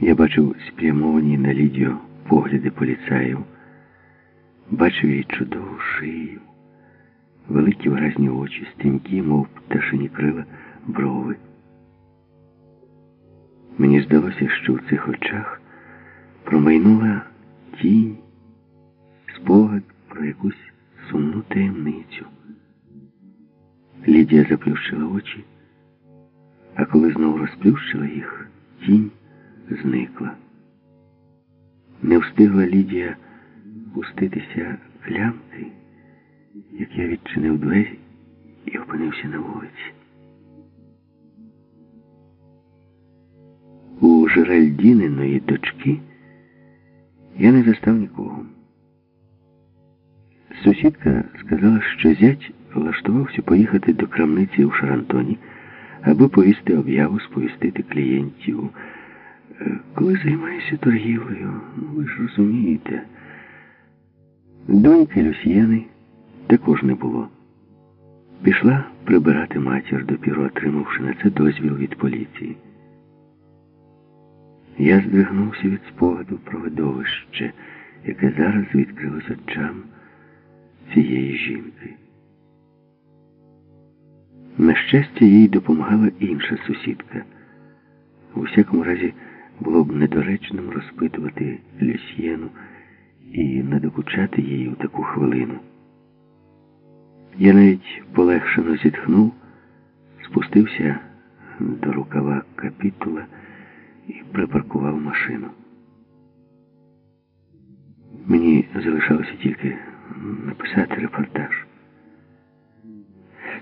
Я бачив спрямовані на Лідію погляди поліцаїв, бачив її чудову шию, великі виразні очі, стрімкі, мов пташині крила, брови. Мені здалося, що в цих очах промайнула тінь, спогад про якусь сумну таємницю. Лідія заплющила очі, а коли знову розплющила їх, тінь зникла. Не встигла Лідія пуститися клямки, як я відчинив двері і опинився на вулиці. У Жеральдіниної дочки я не застав нікого. Сусідка сказала, що зять влаштувався поїхати до крамниці у Шарантоні, аби повісти об'яву, сповістити клієнтів. Коли займаюся торгівлею, ну ви ж розумієте, доньки Люсьєни також не було. Пішла прибирати матір, допіру отримавши на це дозвіл від поліції. Я здригнувся від спогаду про видовище, яке зараз відкрилось очам цієї жінки. На щастя, їй допомагала інша сусідка. У всякому разі, було б недоречним розпитувати Люсьєну і надокучати їй у таку хвилину. Я навіть полегшено зітхнув, спустився до рукава капітула і припаркував машину. Мені залишалося тільки написати репортаж.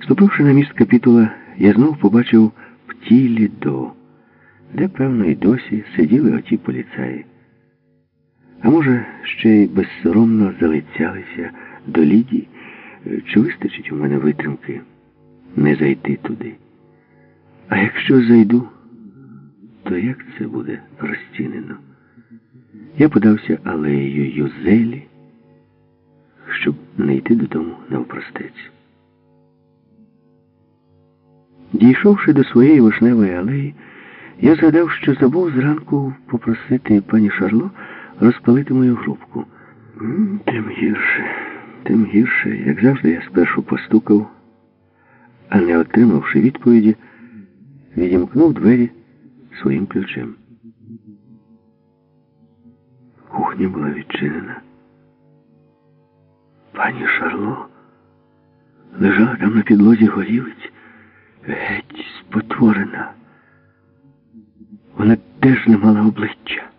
Ступивши на міст капітула, я знов побачив птілі до, де, певно, і досі сиділи оті поліцаї. А може, ще й безсоромно залицялися до Лідії, чи вистачить у мене витримки не зайти туди. А якщо зайду, то як це буде розцінено? Я подався алеєю Юзелі, щоб не йти додому навпростець. Дійшовши до своєї вишневої алеї, я згадав, що забув зранку попросити пані Шарло розпалити мою грубку. Тим гірше, тим гірше, як завжди, я спершу постукав, а не отримавши відповіді, відімкнув двері своїм ключем. Кухня була відчинена. Пані Шарло лежала там на підлозі горілиць, геть спотворена. Теж не мала обличчя.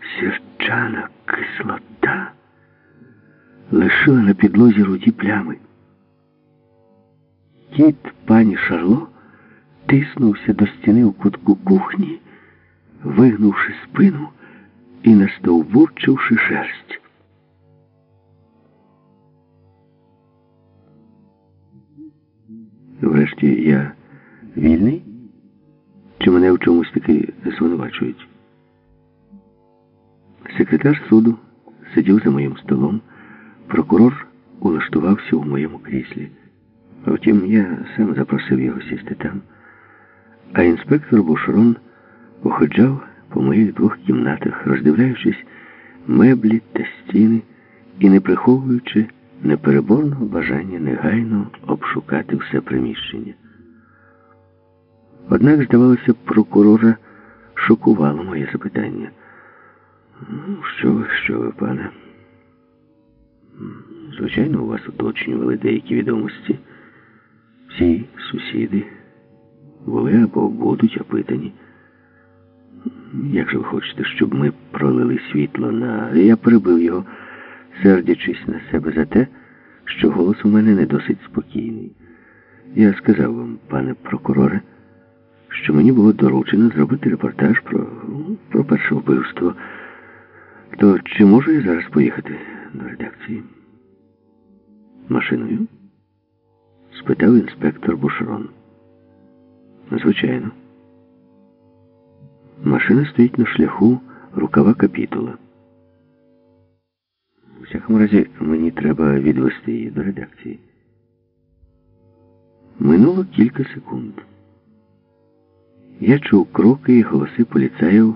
Сірчана кислота лишила на підлозі руді плями. Кіт пані Шарло тиснувся до стіни у кутку кухні, вигнувши спину і настовбурчивши шерсть. Врешті я вільний? Мене в чомусь таки звинувачують? Секретар суду сидів за моїм столом, прокурор улаштувався у моєму кріслі. Втім, я сам запросив його сісти там, а інспектор Бушрон походжав по моїх двох кімнатах, роздивляючись меблі та стіни і не приховуючи непереборного бажання негайно обшукати все приміщення. Однак, здавалося, прокурора шокувало моє запитання. Ну, що ви, що ви, пане? Звичайно, у вас уточнювали деякі відомості. Всі сусіди були або будуть опитані. Як же ви хочете, щоб ми пролили світло на... Я перебив його, сердячись на себе за те, що голос у мене не досить спокійний. Я сказав вам, пане прокуроре, що мені було доручено зробити репортаж про, про перше вбивство. То чи можу я зараз поїхати до редакції? Машиною? спитав інспектор Бушрон. Звичайно. Машина стоїть на шляху рукава капітула. У всякому разі, мені треба відвести її до редакції. Минуло кілька секунд. Я чув кроки і голоси поліцаїв